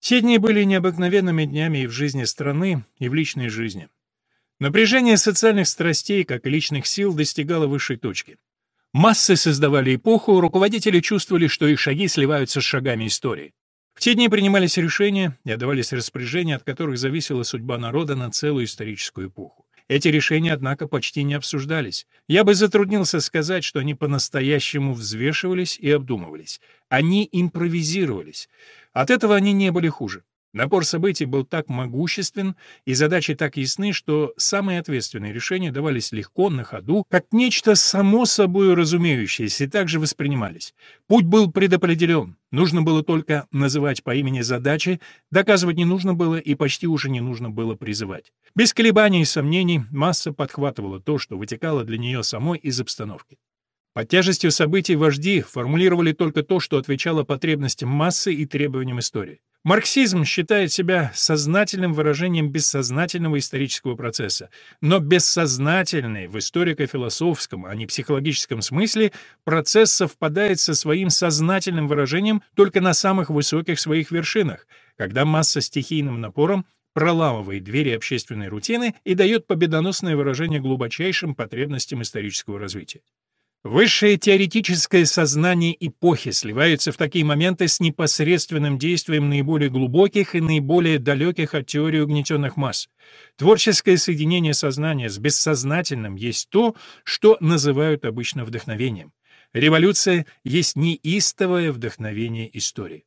Те дни были необыкновенными днями и в жизни страны, и в личной жизни. Напряжение социальных страстей, как и личных сил, достигало высшей точки. Массы создавали эпоху, руководители чувствовали, что их шаги сливаются с шагами истории. В те дни принимались решения и отдавались распоряжения, от которых зависела судьба народа на целую историческую эпоху. Эти решения, однако, почти не обсуждались. Я бы затруднился сказать, что они по-настоящему взвешивались и обдумывались. Они импровизировались. От этого они не были хуже. Напор событий был так могуществен и задачи так ясны, что самые ответственные решения давались легко, на ходу, как нечто само собой разумеющееся, и также воспринимались. Путь был предопределен, нужно было только называть по имени задачи, доказывать не нужно было и почти уже не нужно было призывать. Без колебаний и сомнений масса подхватывала то, что вытекало для нее самой из обстановки. Под тяжестью событий вожди формулировали только то, что отвечало потребностям массы и требованиям истории. Марксизм считает себя сознательным выражением бессознательного исторического процесса, но бессознательный в историко-философском, а не психологическом смысле процесс совпадает со своим сознательным выражением только на самых высоких своих вершинах, когда масса стихийным напором проламывает двери общественной рутины и дает победоносное выражение глубочайшим потребностям исторического развития. Высшее теоретическое сознание эпохи сливается в такие моменты с непосредственным действием наиболее глубоких и наиболее далеких от теории угнетенных масс. Творческое соединение сознания с бессознательным есть то, что называют обычно вдохновением. Революция есть неистовое вдохновение истории.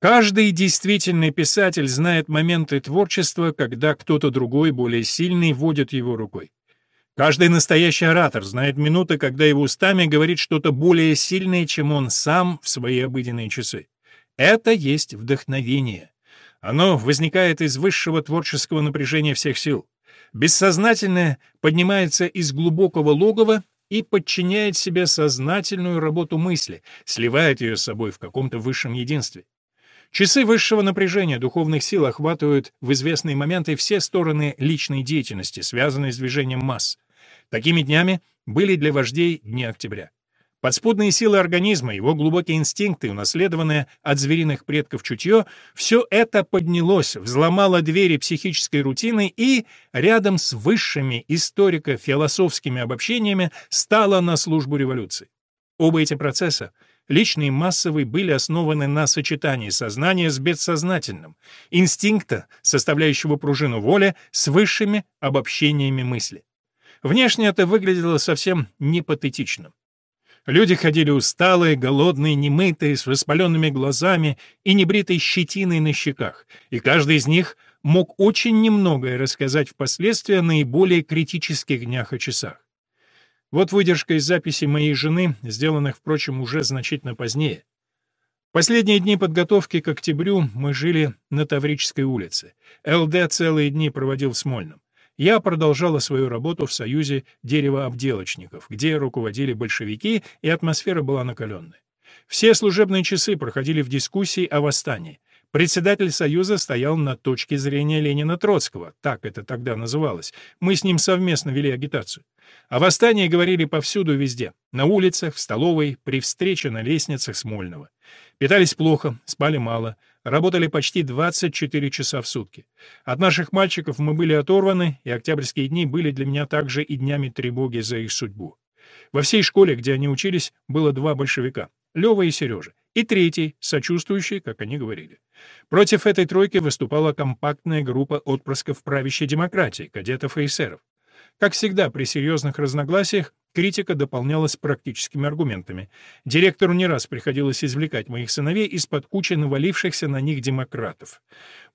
Каждый действительный писатель знает моменты творчества, когда кто-то другой, более сильный, водит его рукой. Каждый настоящий оратор знает минуты, когда его устами говорит что-то более сильное, чем он сам в свои обыденные часы. Это есть вдохновение. Оно возникает из высшего творческого напряжения всех сил. Бессознательное поднимается из глубокого логова и подчиняет себе сознательную работу мысли, сливает ее с собой в каком-то высшем единстве. Часы высшего напряжения духовных сил охватывают в известные моменты все стороны личной деятельности, связанной с движением масс. Такими днями были для вождей дни октября. Подспудные силы организма, его глубокие инстинкты, унаследованное от звериных предков чутье, все это поднялось, взломало двери психической рутины и, рядом с высшими историко-философскими обобщениями, стало на службу революции. Оба эти процесса, личный и массовый, были основаны на сочетании сознания с бессознательным, инстинкта, составляющего пружину воли, с высшими обобщениями мысли. Внешне это выглядело совсем не патетичным. Люди ходили усталые, голодные, немытые, с воспаленными глазами и небритой щетиной на щеках, и каждый из них мог очень немногое рассказать впоследствии о наиболее критических днях и часах. Вот выдержка из записей моей жены, сделанных, впрочем, уже значительно позднее. Последние дни подготовки к октябрю мы жили на Таврической улице. ЛД целые дни проводил в Смольном. Я продолжала свою работу в Союзе деревообделочников, где руководили большевики, и атмосфера была накаленной. Все служебные часы проходили в дискуссии о восстании. Председатель Союза стоял на точке зрения Ленина Троцкого, так это тогда называлось. Мы с ним совместно вели агитацию. О восстании говорили повсюду везде. На улицах, в столовой, при встрече на лестницах Смольного. Питались плохо, спали мало, работали почти 24 часа в сутки. От наших мальчиков мы были оторваны, и октябрьские дни были для меня также и днями тревоги за их судьбу. Во всей школе, где они учились, было два большевика — Лёва и Сережа, и третий, сочувствующий, как они говорили. Против этой тройки выступала компактная группа отпрысков правящей демократии, кадетов и эсеров. Как всегда, при серьезных разногласиях критика дополнялась практическими аргументами. Директору не раз приходилось извлекать моих сыновей из-под кучи навалившихся на них демократов.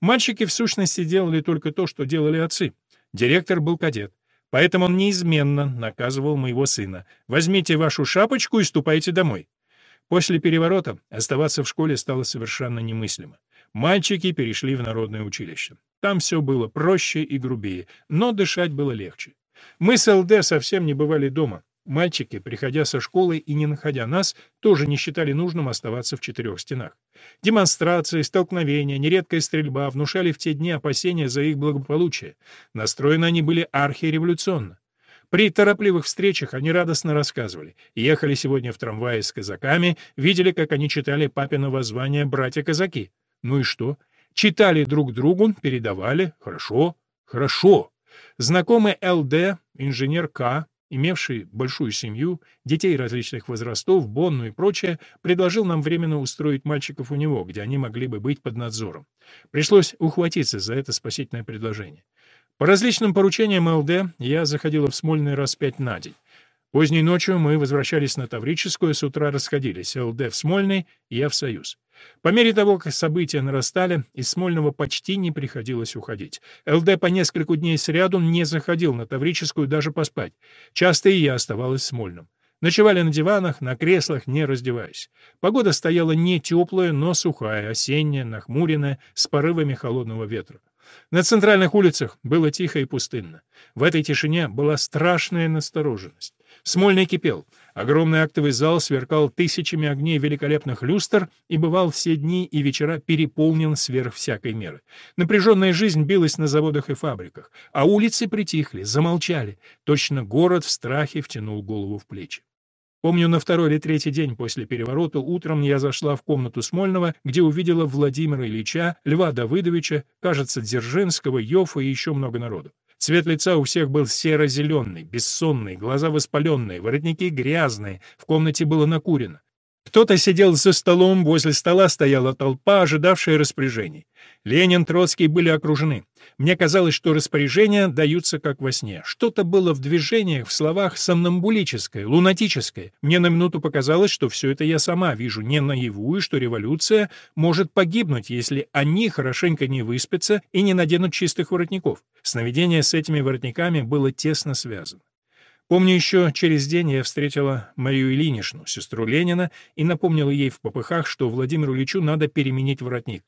Мальчики, в сущности, делали только то, что делали отцы. Директор был кадет. Поэтому он неизменно наказывал моего сына. «Возьмите вашу шапочку и ступайте домой». После переворота оставаться в школе стало совершенно немыслимо. Мальчики перешли в народное училище. Там все было проще и грубее, но дышать было легче. Мы с ЛД совсем не бывали дома. Мальчики, приходя со школы и не находя нас, тоже не считали нужным оставаться в четырех стенах. Демонстрации, столкновения, нередкая стрельба внушали в те дни опасения за их благополучие. Настроены они были архиреволюционно. При торопливых встречах они радостно рассказывали. Ехали сегодня в трамвае с казаками, видели, как они читали папино воззвание «Братья-казаки». Ну и что? Читали друг другу, передавали. Хорошо, хорошо. Знакомый ЛД, инженер К, имевший большую семью, детей различных возрастов, Бонну и прочее, предложил нам временно устроить мальчиков у него, где они могли бы быть под надзором. Пришлось ухватиться за это спасительное предложение. По различным поручениям ЛД я заходила в Смольный раз пять на день. Поздней ночью мы возвращались на Таврическую, с утра расходились, ЛД в Смольный, я в Союз. По мере того, как события нарастали, из Смольного почти не приходилось уходить. ЛД по несколько дней сряду не заходил на Таврическую даже поспать. Часто и я оставалась в Смольном. Ночевали на диванах, на креслах, не раздеваясь. Погода стояла не теплая, но сухая, осенняя, нахмуренная, с порывами холодного ветра. На центральных улицах было тихо и пустынно. В этой тишине была страшная настороженность. Смольный кипел. Огромный актовый зал сверкал тысячами огней великолепных люстр и бывал все дни и вечера переполнен сверх всякой меры. Напряженная жизнь билась на заводах и фабриках, а улицы притихли, замолчали. Точно город в страхе втянул голову в плечи. Помню, на второй или третий день после переворота утром я зашла в комнату Смольного, где увидела Владимира Ильича, Льва Давыдовича, кажется, Дзержинского, Йофа и еще много народу. Цвет лица у всех был серо-зеленый, бессонный, глаза воспаленные, воротники грязные, в комнате было накурено. Кто-то сидел за столом, возле стола стояла толпа, ожидавшая распоряжений. Ленин, Троцкий были окружены. Мне казалось, что распоряжения даются как во сне. Что-то было в движениях, в словах сомнамбулическое, лунатическое. Мне на минуту показалось, что все это я сама вижу не наяву, и что революция может погибнуть, если они хорошенько не выспятся и не наденут чистых воротников. Сновидение с этими воротниками было тесно связано. Помню, еще через день я встретила Марию Ильиничну, сестру Ленина, и напомнила ей в попыхах, что Владимиру Ильичу надо переменить воротник.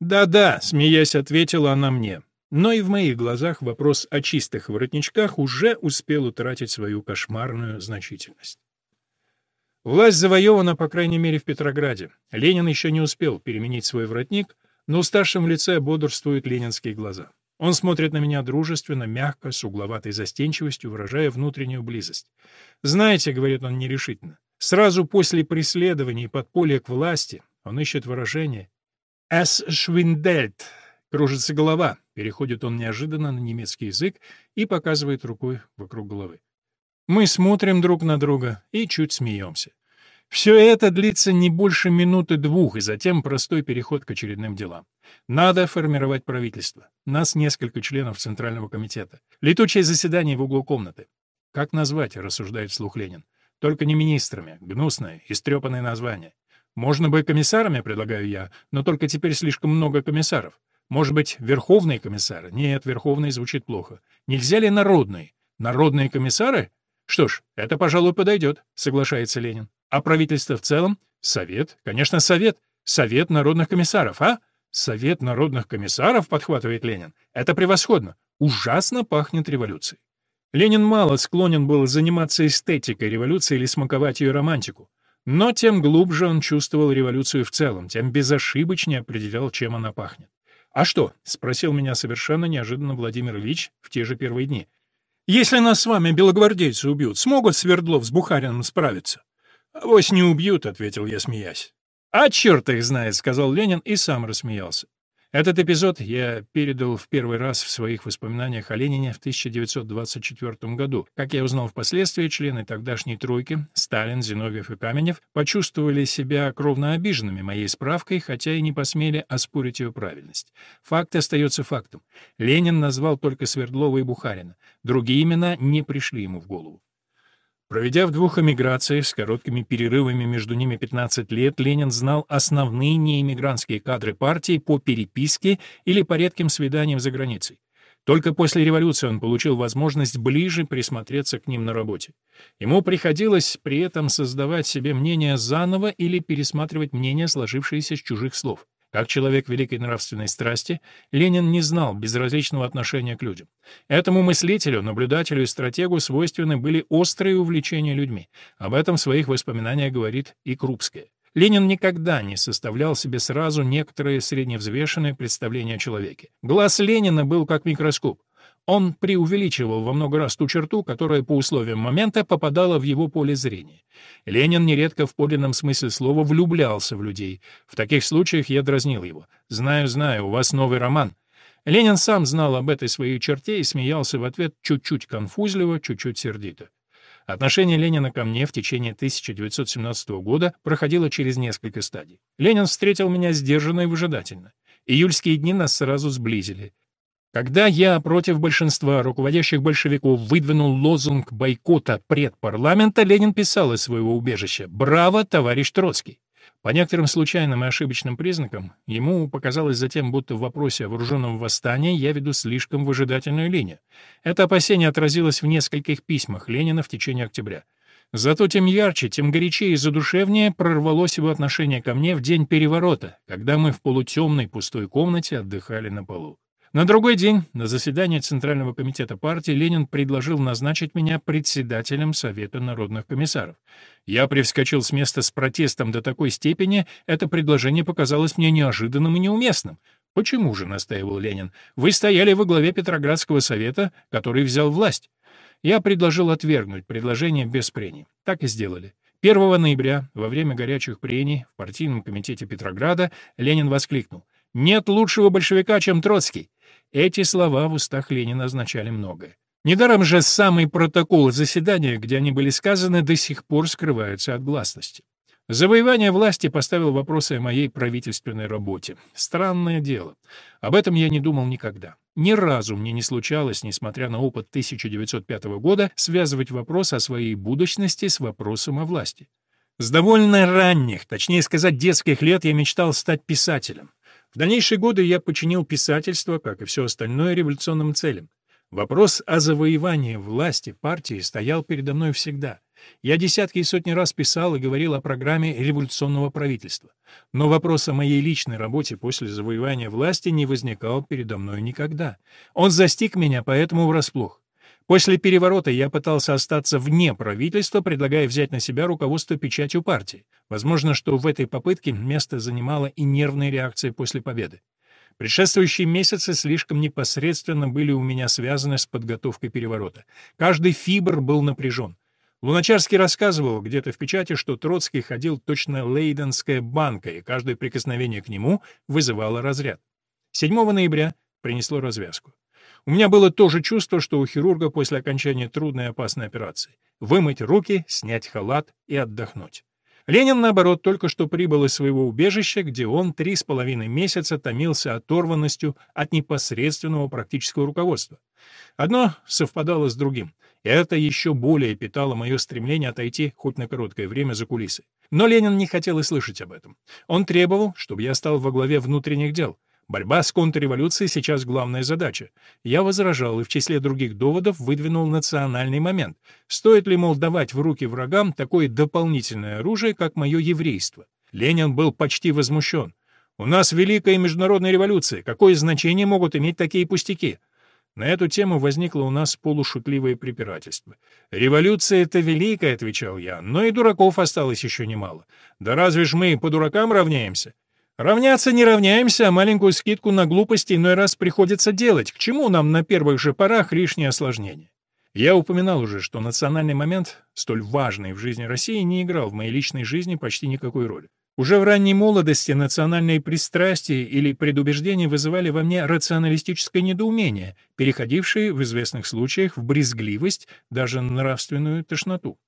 «Да-да», — смеясь, ответила она мне. Но и в моих глазах вопрос о чистых воротничках уже успел утратить свою кошмарную значительность. Власть завоевана, по крайней мере, в Петрограде. Ленин еще не успел переменить свой воротник, но в старшем лице бодрствуют ленинские глаза. Он смотрит на меня дружественно, мягко, с угловатой застенчивостью, выражая внутреннюю близость. «Знаете», — говорит он нерешительно, — «сразу после преследований и подполья к власти он ищет выражение «es schwindelt» — кружится голова, переходит он неожиданно на немецкий язык и показывает рукой вокруг головы. Мы смотрим друг на друга и чуть смеемся. Все это длится не больше минуты-двух, и затем простой переход к очередным делам. Надо формировать правительство. Нас несколько членов Центрального комитета. Летучее заседание в углу комнаты. Как назвать, рассуждает вслух Ленин. Только не министрами. Гнусное, истрепанное название. Можно бы комиссарами, предлагаю я, но только теперь слишком много комиссаров. Может быть, верховные комиссары? Нет, верховный звучит плохо. Нельзя ли народные? Народные комиссары? Что ж, это, пожалуй, подойдет, соглашается Ленин. А правительство в целом? Совет. Конечно, совет. Совет народных комиссаров, а? Совет народных комиссаров, подхватывает Ленин. Это превосходно. Ужасно пахнет революцией. Ленин мало склонен был заниматься эстетикой революции или смаковать ее романтику. Но тем глубже он чувствовал революцию в целом, тем безошибочнее определял, чем она пахнет. «А что?» — спросил меня совершенно неожиданно Владимир Ильич в те же первые дни. «Если нас с вами белогвардейцы убьют, смогут Свердлов с Бухарином справиться?» «Авось не убьют», — ответил я, смеясь. «А черт их знает», — сказал Ленин и сам рассмеялся. Этот эпизод я передал в первый раз в своих воспоминаниях о Ленине в 1924 году. Как я узнал впоследствии, члены тогдашней тройки, Сталин, Зиновьев и Каменев, почувствовали себя кровно обиженными моей справкой, хотя и не посмели оспорить ее правильность. Факт остается фактом. Ленин назвал только Свердлова и Бухарина. Другие имена не пришли ему в голову. Проведя в двух эмиграциях с короткими перерывами между ними 15 лет, Ленин знал основные неэмигрантские кадры партии по переписке или по редким свиданиям за границей. Только после революции он получил возможность ближе присмотреться к ним на работе. Ему приходилось при этом создавать себе мнение заново или пересматривать мнения, сложившиеся с чужих слов. Как человек великой нравственной страсти, Ленин не знал безразличного отношения к людям. Этому мыслителю, наблюдателю и стратегу свойственны были острые увлечения людьми. Об этом в своих воспоминаниях говорит и Крупская. Ленин никогда не составлял себе сразу некоторые средневзвешенные представления о человеке. Глаз Ленина был как микроскоп. Он преувеличивал во много раз ту черту, которая по условиям момента попадала в его поле зрения. Ленин нередко в подлинном смысле слова влюблялся в людей. В таких случаях я дразнил его. «Знаю, знаю, у вас новый роман». Ленин сам знал об этой своей черте и смеялся в ответ чуть-чуть конфузливо, чуть-чуть сердито. Отношение Ленина ко мне в течение 1917 года проходило через несколько стадий. Ленин встретил меня сдержанно и выжидательно. Июльские дни нас сразу сблизили. Когда я против большинства руководящих большевиков выдвинул лозунг бойкота предпарламента, Ленин писал из своего убежища «Браво, товарищ Троцкий!». По некоторым случайным и ошибочным признакам, ему показалось затем, будто в вопросе о вооруженном восстании я веду слишком выжидательную линию. Это опасение отразилось в нескольких письмах Ленина в течение октября. Зато тем ярче, тем горячее и задушевнее прорвалось его отношение ко мне в день переворота, когда мы в полутемной пустой комнате отдыхали на полу. На другой день, на заседании Центрального комитета партии, Ленин предложил назначить меня председателем Совета народных комиссаров. Я привскочил с места с протестом до такой степени, это предложение показалось мне неожиданным и неуместным. «Почему же?» — настаивал Ленин. «Вы стояли во главе Петроградского совета, который взял власть». Я предложил отвергнуть предложение без прений. Так и сделали. 1 ноября, во время горячих прений в партийном комитете Петрограда, Ленин воскликнул. «Нет лучшего большевика, чем Троцкий. Эти слова в устах Ленина означали многое. Недаром же самый протокол заседания, где они были сказаны, до сих пор скрывается от гласности. Завоевание власти поставил вопросы о моей правительственной работе. Странное дело. Об этом я не думал никогда. Ни разу мне не случалось, несмотря на опыт 1905 года, связывать вопрос о своей будущности с вопросом о власти. С довольно ранних, точнее сказать, детских лет я мечтал стать писателем. В дальнейшие годы я починил писательство, как и все остальное, революционным целям. Вопрос о завоевании власти партии стоял передо мной всегда. Я десятки и сотни раз писал и говорил о программе революционного правительства. Но вопрос о моей личной работе после завоевания власти не возникал передо мной никогда. Он застиг меня поэтому врасплох. После переворота я пытался остаться вне правительства, предлагая взять на себя руководство печатью партии. Возможно, что в этой попытке место занимала и нервная реакция после победы. Предшествующие месяцы слишком непосредственно были у меня связаны с подготовкой переворота. Каждый фибр был напряжен. Луначарский рассказывал где-то в печати, что Троцкий ходил точно лейденская банка, и каждое прикосновение к нему вызывало разряд. 7 ноября принесло развязку. У меня было то же чувство, что у хирурга после окончания трудной и опасной операции. Вымыть руки, снять халат и отдохнуть. Ленин, наоборот, только что прибыл из своего убежища, где он три с половиной месяца томился оторванностью от непосредственного практического руководства. Одно совпадало с другим. И это еще более питало мое стремление отойти хоть на короткое время за кулисы. Но Ленин не хотел и слышать об этом. Он требовал, чтобы я стал во главе внутренних дел — Борьба с контрреволюцией сейчас главная задача. Я возражал и в числе других доводов выдвинул национальный момент. Стоит ли, мол, давать в руки врагам такое дополнительное оружие, как мое еврейство? Ленин был почти возмущен. «У нас великая международная революция. Какое значение могут иметь такие пустяки?» На эту тему возникло у нас полушутливое препирательство. «Революция — это великая», — отвечал я, — «но и дураков осталось еще немало. Да разве ж мы по дуракам равняемся? Равняться не равняемся, а маленькую скидку на глупости иной раз приходится делать. К чему нам на первых же порах лишнее осложнение? Я упоминал уже, что национальный момент, столь важный в жизни России, не играл в моей личной жизни почти никакой роли. Уже в ранней молодости национальные пристрастия или предубеждения вызывали во мне рационалистическое недоумение, переходившее в известных случаях в брезгливость, даже нравственную тошноту.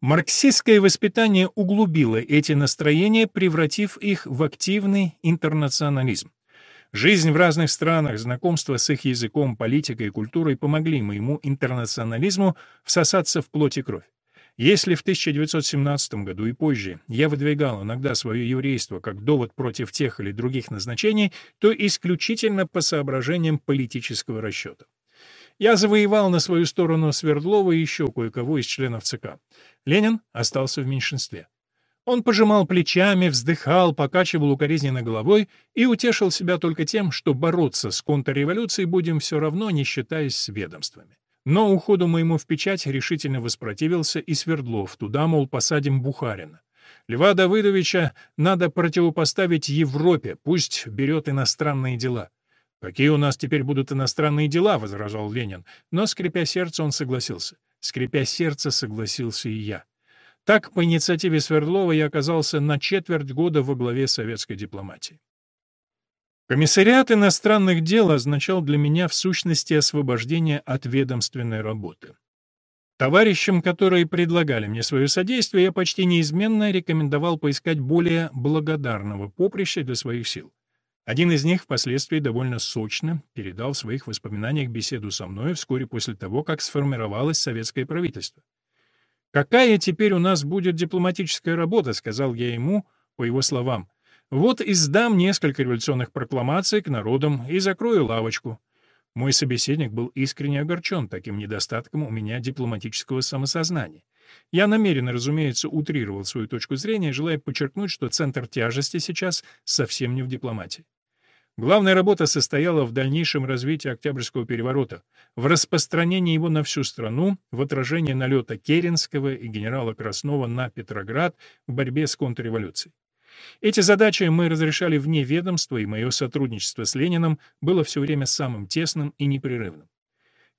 Марксистское воспитание углубило эти настроения, превратив их в активный интернационализм. Жизнь в разных странах, знакомство с их языком, политикой и культурой помогли моему интернационализму всосаться в плоть и кровь. Если в 1917 году и позже я выдвигал иногда свое еврейство как довод против тех или других назначений, то исключительно по соображениям политического расчета. Я завоевал на свою сторону Свердлова и еще кое-кого из членов ЦК. Ленин остался в меньшинстве. Он пожимал плечами, вздыхал, покачивал укоризненно головой и утешил себя только тем, что бороться с контрреволюцией будем все равно, не считаясь с ведомствами. Но уходу моему в печать решительно воспротивился и Свердлов, туда, мол, посадим Бухарина. Льва Давыдовича надо противопоставить Европе, пусть берет иностранные дела. «Какие у нас теперь будут иностранные дела?» — возражал Ленин. Но, скрипя сердце, он согласился. Скрипя сердце, согласился и я. Так, по инициативе Свердлова, я оказался на четверть года во главе советской дипломатии. Комиссариат иностранных дел означал для меня в сущности освобождение от ведомственной работы. Товарищам, которые предлагали мне свое содействие, я почти неизменно рекомендовал поискать более благодарного поприща для своих сил. Один из них впоследствии довольно сочно передал в своих воспоминаниях беседу со мной вскоре после того, как сформировалось советское правительство. «Какая теперь у нас будет дипломатическая работа?» — сказал я ему, по его словам. «Вот издам несколько революционных прокламаций к народам и закрою лавочку. Мой собеседник был искренне огорчен таким недостатком у меня дипломатического самосознания. Я намеренно, разумеется, утрировал свою точку зрения, желая подчеркнуть, что центр тяжести сейчас совсем не в дипломатии. Главная работа состояла в дальнейшем развитии Октябрьского переворота, в распространении его на всю страну, в отражении налета Керенского и генерала Краснова на Петроград в борьбе с контрреволюцией. Эти задачи мы разрешали вне ведомства, и мое сотрудничество с Лениным было все время самым тесным и непрерывным.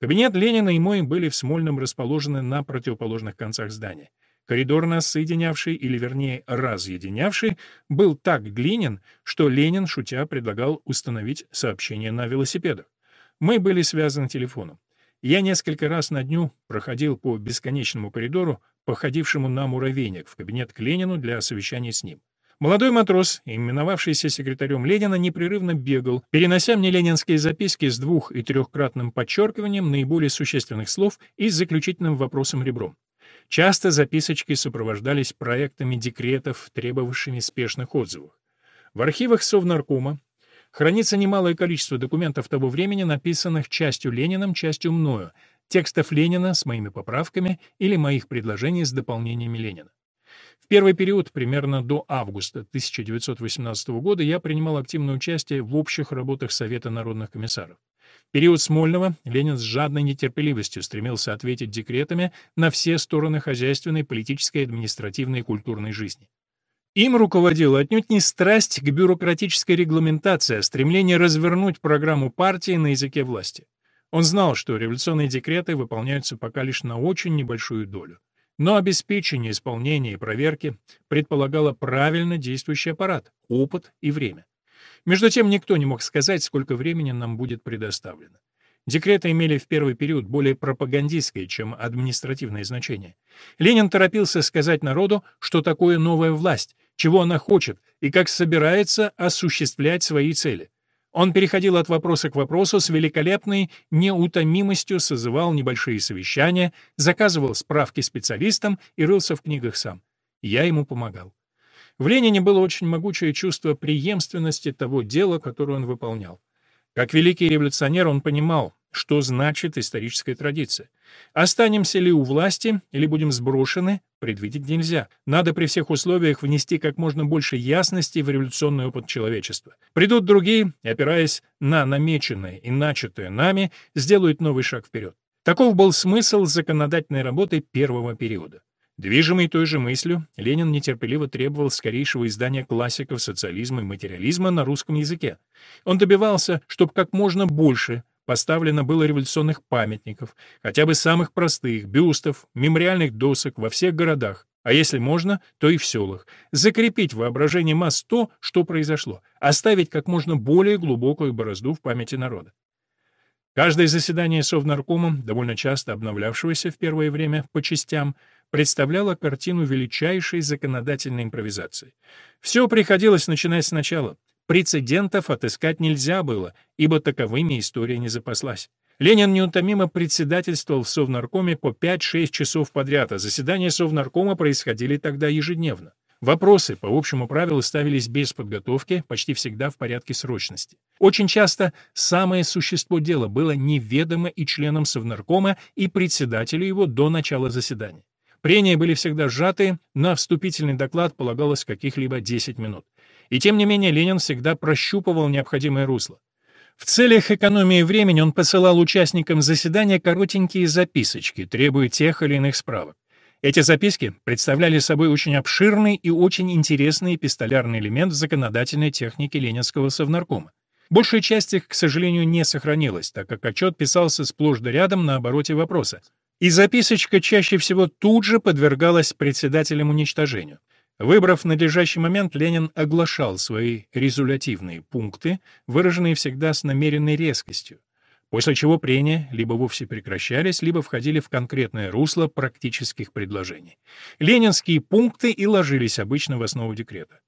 Кабинет Ленина и мой были в Смольном расположены на противоположных концах здания. Коридор нас соединявший, или вернее разъединявший, был так длинен, что Ленин, шутя, предлагал установить сообщение на велосипедах. Мы были связаны телефоном. Я несколько раз на дню проходил по бесконечному коридору, походившему на муравейник, в кабинет к Ленину для совещаний с ним. Молодой матрос, именовавшийся секретарем Ленина, непрерывно бегал, перенося мне ленинские записки с двух- и трехкратным подчеркиванием наиболее существенных слов и с заключительным вопросом ребром. Часто записочки сопровождались проектами декретов, требовавшими спешных отзывов. В архивах Совнаркома хранится немалое количество документов того времени, написанных частью Лениным, частью мною, текстов Ленина с моими поправками или моих предложений с дополнениями Ленина первый период, примерно до августа 1918 года, я принимал активное участие в общих работах Совета народных комиссаров. Период Смольного Ленин с жадной нетерпеливостью стремился ответить декретами на все стороны хозяйственной, политической, административной и культурной жизни. Им руководила отнюдь не страсть к бюрократической регламентации, а стремление развернуть программу партии на языке власти. Он знал, что революционные декреты выполняются пока лишь на очень небольшую долю. Но обеспечение исполнения и проверки предполагало правильно действующий аппарат, опыт и время. Между тем, никто не мог сказать, сколько времени нам будет предоставлено. Декреты имели в первый период более пропагандистское, чем административное значение. Ленин торопился сказать народу, что такое новая власть, чего она хочет и как собирается осуществлять свои цели. Он переходил от вопроса к вопросу с великолепной неутомимостью, созывал небольшие совещания, заказывал справки специалистам и рылся в книгах сам. Я ему помогал. В Ленине было очень могучее чувство преемственности того дела, которое он выполнял. Как великий революционер он понимал, что значит историческая традиция? Останемся ли у власти или будем сброшены, предвидеть нельзя. Надо при всех условиях внести как можно больше ясности в революционный опыт человечества. Придут другие, опираясь на намеченное и начатое нами, сделают новый шаг вперед. Таков был смысл законодательной работы первого периода. Движимый той же мыслью, Ленин нетерпеливо требовал скорейшего издания классиков социализма и материализма на русском языке. Он добивался, чтобы как можно больше поставлено было революционных памятников, хотя бы самых простых, бюстов, мемориальных досок во всех городах, а если можно, то и в селах, закрепить в воображении масс то, что произошло, оставить как можно более глубокую борозду в памяти народа. Каждое заседание Совнаркома, довольно часто обновлявшегося в первое время по частям, представляло картину величайшей законодательной импровизации. Все приходилось начинать сначала, Прецедентов отыскать нельзя было, ибо таковыми история не запаслась. Ленин неутомимо председательствовал в Совнаркоме по 5-6 часов подряд, а заседания Совнаркома происходили тогда ежедневно. Вопросы по общему правилу ставились без подготовки, почти всегда в порядке срочности. Очень часто самое существо дела было неведомо и членам Совнаркома, и председателю его до начала заседания. Прения были всегда сжатые, на вступительный доклад полагалось каких-либо 10 минут. И тем не менее Ленин всегда прощупывал необходимое русло. В целях экономии времени он посылал участникам заседания коротенькие записочки, требуя тех или иных справок. Эти записки представляли собой очень обширный и очень интересный эпистолярный элемент в законодательной технике Ленинского совнаркома. Большая часть их, к сожалению, не сохранилась, так как отчет писался сплошь да рядом на обороте вопроса. И записочка чаще всего тут же подвергалась председателям уничтожению. Выбрав надлежащий момент, Ленин оглашал свои резолютивные пункты, выраженные всегда с намеренной резкостью, после чего прения либо вовсе прекращались, либо входили в конкретное русло практических предложений. Ленинские пункты и ложились обычно в основу декрета.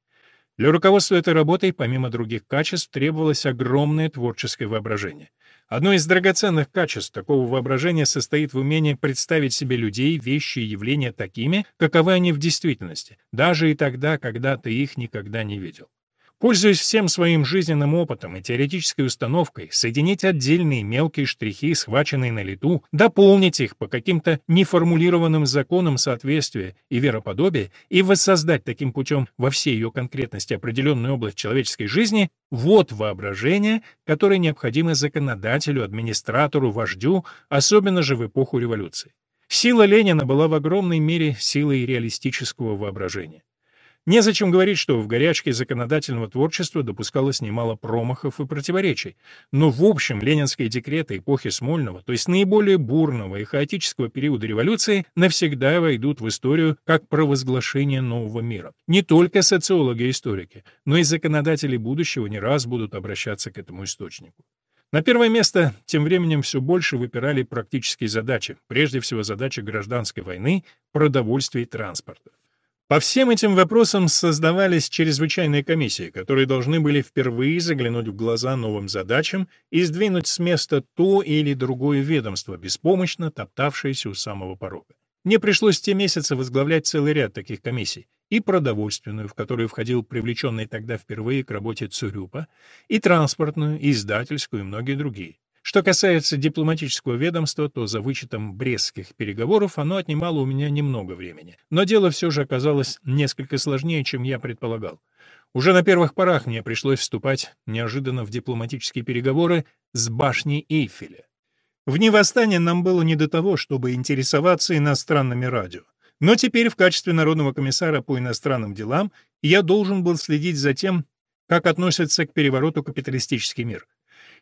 Для руководства этой работой, помимо других качеств, требовалось огромное творческое воображение. Одно из драгоценных качеств такого воображения состоит в умении представить себе людей, вещи и явления такими, каковы они в действительности, даже и тогда, когда ты их никогда не видел. Пользуясь всем своим жизненным опытом и теоретической установкой, соединить отдельные мелкие штрихи, схваченные на лету, дополнить их по каким-то неформулированным законам соответствия и вероподобия и воссоздать таким путем во всей ее конкретности определенную область человеческой жизни — вот воображение, которое необходимо законодателю, администратору, вождю, особенно же в эпоху революции. Сила Ленина была в огромной мере силой реалистического воображения. Незачем говорить, что в горячке законодательного творчества допускалось немало промахов и противоречий. Но в общем ленинские декреты эпохи Смольного, то есть наиболее бурного и хаотического периода революции, навсегда войдут в историю как провозглашение нового мира. Не только социологи и историки, но и законодатели будущего не раз будут обращаться к этому источнику. На первое место тем временем все больше выпирали практические задачи, прежде всего задачи гражданской войны, продовольствия и транспорта. По всем этим вопросам создавались чрезвычайные комиссии, которые должны были впервые заглянуть в глаза новым задачам и сдвинуть с места то или другое ведомство, беспомощно топтавшееся у самого порога. Мне пришлось те месяцы возглавлять целый ряд таких комиссий, и продовольственную, в которую входил привлеченный тогда впервые к работе Цурюпа, и транспортную, и издательскую, и многие другие. Что касается дипломатического ведомства, то за вычетом брестских переговоров оно отнимало у меня немного времени. Но дело все же оказалось несколько сложнее, чем я предполагал. Уже на первых порах мне пришлось вступать неожиданно в дипломатические переговоры с башней Эйфеля. В дни нам было не до того, чтобы интересоваться иностранными радио. Но теперь в качестве Народного комиссара по иностранным делам я должен был следить за тем, как относится к перевороту капиталистический мир.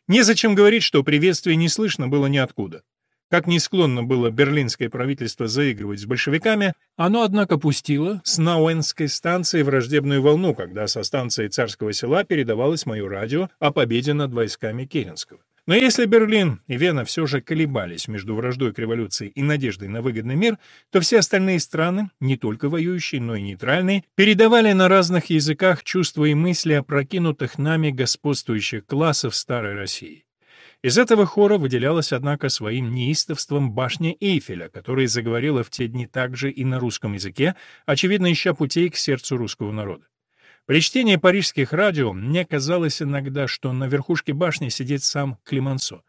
Незачем говорить, что приветствия не слышно было ниоткуда. Как не склонно было берлинское правительство заигрывать с большевиками, оно, однако, пустило с Науэнской станции враждебную волну, когда со станции Царского села передавалось мое радио о победе над войсками Керенского. Но если Берлин и Вена все же колебались между враждой к революции и надеждой на выгодный мир, то все остальные страны, не только воюющие, но и нейтральные, передавали на разных языках чувства и мысли о прокинутых нами господствующих классов Старой России. Из этого хора выделялась, однако, своим неистовством башня Эйфеля, которая заговорила в те дни также и на русском языке, очевидно, ища путей к сердцу русского народа. При чтении парижских радио мне казалось иногда, что на верхушке башни сидит сам Климансо.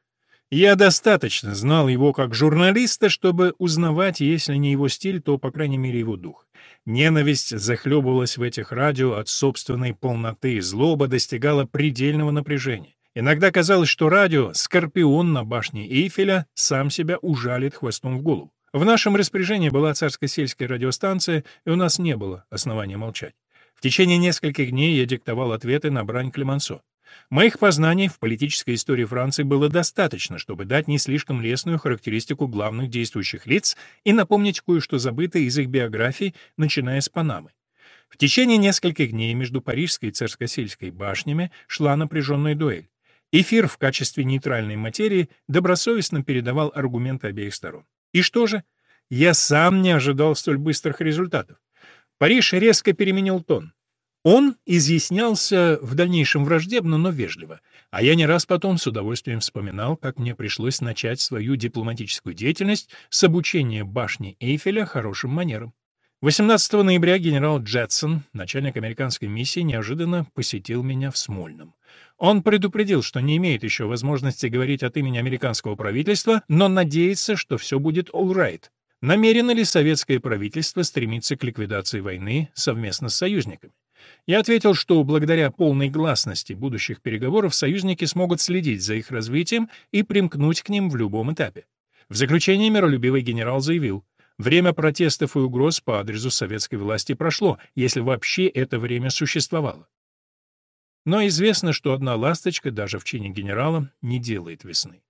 Я достаточно знал его как журналиста, чтобы узнавать, если не его стиль, то, по крайней мере, его дух. Ненависть захлебывалась в этих радио от собственной полноты, злоба достигала предельного напряжения. Иногда казалось, что радио, скорпион на башне Эйфеля, сам себя ужалит хвостом в голову. В нашем распоряжении была царско-сельская радиостанция, и у нас не было основания молчать. В течение нескольких дней я диктовал ответы на брань Клемансо. Моих познаний в политической истории Франции было достаточно, чтобы дать не слишком лестную характеристику главных действующих лиц и напомнить кое-что забытое из их биографий, начиная с Панамы. В течение нескольких дней между Парижской и Царскосельской башнями шла напряженная дуэль. Эфир в качестве нейтральной материи добросовестно передавал аргументы обеих сторон. И что же? Я сам не ожидал столь быстрых результатов. Париж резко переменил тон. Он изъяснялся в дальнейшем враждебно, но вежливо, а я не раз потом с удовольствием вспоминал, как мне пришлось начать свою дипломатическую деятельность с обучения башни Эйфеля хорошим манерам. 18 ноября генерал Джетсон, начальник американской миссии, неожиданно посетил меня в Смольном. Он предупредил, что не имеет еще возможности говорить от имени американского правительства, но надеется, что все будет all right. Намерено ли советское правительство стремиться к ликвидации войны совместно с союзниками? Я ответил, что благодаря полной гласности будущих переговоров союзники смогут следить за их развитием и примкнуть к ним в любом этапе. В заключение миролюбивый генерал заявил, время протестов и угроз по адресу советской власти прошло, если вообще это время существовало. но известно, что одна ласточка даже в чине генерала не делает весны.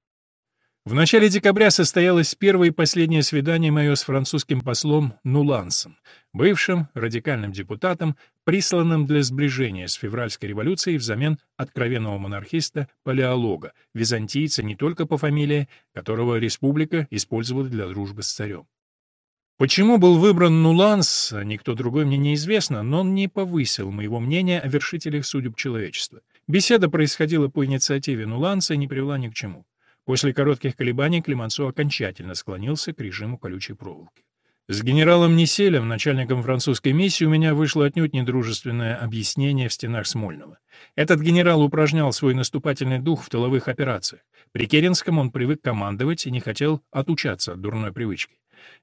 В начале декабря состоялось первое и последнее свидание мое с французским послом Нулансом, бывшим радикальным депутатом, присланным для сближения с февральской революцией взамен откровенного монархиста-палеолога, византийца не только по фамилии, которого республика использовала для дружбы с царем. Почему был выбран Нуланс, а никто другой мне неизвестно, но он не повысил моего мнения о вершителях судеб человечества. Беседа происходила по инициативе Нуланса и не привела ни к чему. После коротких колебаний Климансо окончательно склонился к режиму колючей проволоки. С генералом Неселем, начальником французской миссии, у меня вышло отнюдь недружественное объяснение в стенах Смольного. Этот генерал упражнял свой наступательный дух в тыловых операциях. При Керенском он привык командовать и не хотел отучаться от дурной привычки.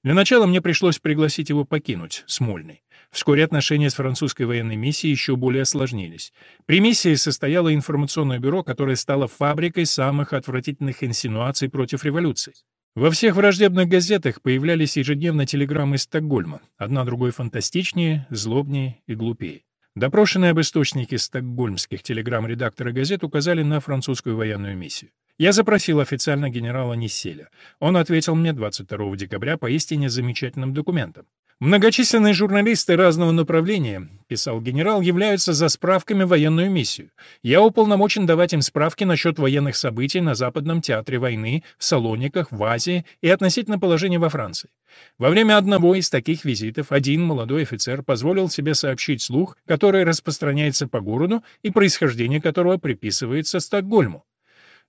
Для начала мне пришлось пригласить его покинуть Смольный. Вскоре отношения с французской военной миссией еще более осложнились. При миссии состояло информационное бюро, которое стало фабрикой самых отвратительных инсинуаций против революции. Во всех враждебных газетах появлялись ежедневно телеграммы из Стокгольма, одна другой фантастичнее, злобнее и глупее. Допрошенные об источнике стокгольмских телеграмм редакторы газет указали на французскую военную миссию. Я запросил официально генерала Нисселя. Он ответил мне 22 декабря поистине замечательным документом. Многочисленные журналисты разного направления, писал генерал, являются за справками в военную миссию. Я уполномочен давать им справки насчет военных событий на Западном театре войны, в Салониках, в Азии и относительно положения во Франции. Во время одного из таких визитов один молодой офицер позволил себе сообщить слух, который распространяется по городу и происхождение которого приписывается Стокгольму.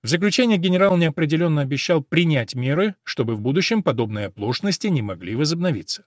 В заключение генерал неопределенно обещал принять меры, чтобы в будущем подобные оплошности не могли возобновиться.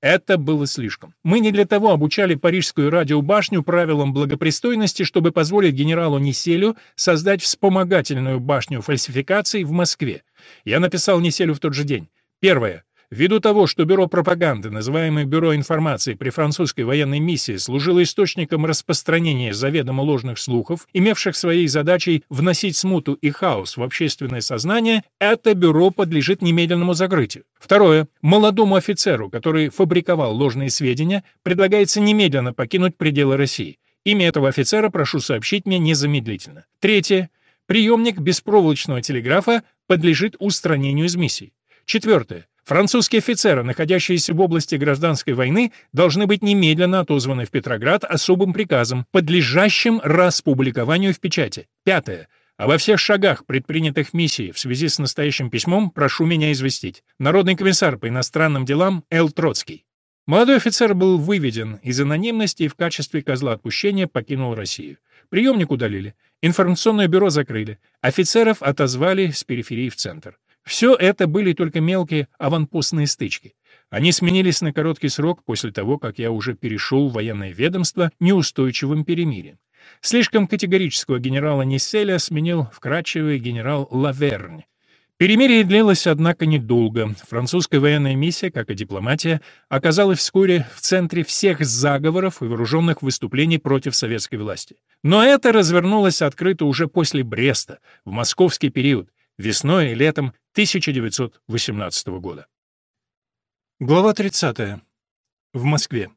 Это было слишком. Мы не для того обучали парижскую радиобашню правилам благопристойности, чтобы позволить генералу Неселю создать вспомогательную башню фальсификаций в Москве. Я написал Неселю в тот же день. Первое. Ввиду того, что Бюро пропаганды, называемое Бюро информации при французской военной миссии, служило источником распространения заведомо ложных слухов, имевших своей задачей вносить смуту и хаос в общественное сознание, это бюро подлежит немедленному закрытию. Второе. Молодому офицеру, который фабриковал ложные сведения, предлагается немедленно покинуть пределы России. Имя этого офицера прошу сообщить мне незамедлительно. Третье. Приемник беспроволочного телеграфа подлежит устранению из миссии. Четвертое. Французские офицеры, находящиеся в области гражданской войны, должны быть немедленно отозваны в Петроград особым приказом, подлежащим распубликованию в печати. Пятое. Обо всех шагах, предпринятых миссией в связи с настоящим письмом, прошу меня известить. Народный комиссар по иностранным делам Эл Троцкий. Молодой офицер был выведен из анонимности и в качестве козла отпущения покинул Россию. Приемник удалили. Информационное бюро закрыли. Офицеров отозвали с периферии в центр. Все это были только мелкие аванпостные стычки. Они сменились на короткий срок после того, как я уже перешел в военное ведомство неустойчивым перемирием. Слишком категорического генерала Нисселя сменил вкрадчивый генерал Лавернь. Перемирие длилось, однако, недолго. Французская военная миссия, как и дипломатия, оказалась вскоре в центре всех заговоров и вооруженных выступлений против советской власти. Но это развернулось открыто уже после Бреста, в московский период, весной и летом 1918 года. Глава 30. В Москве.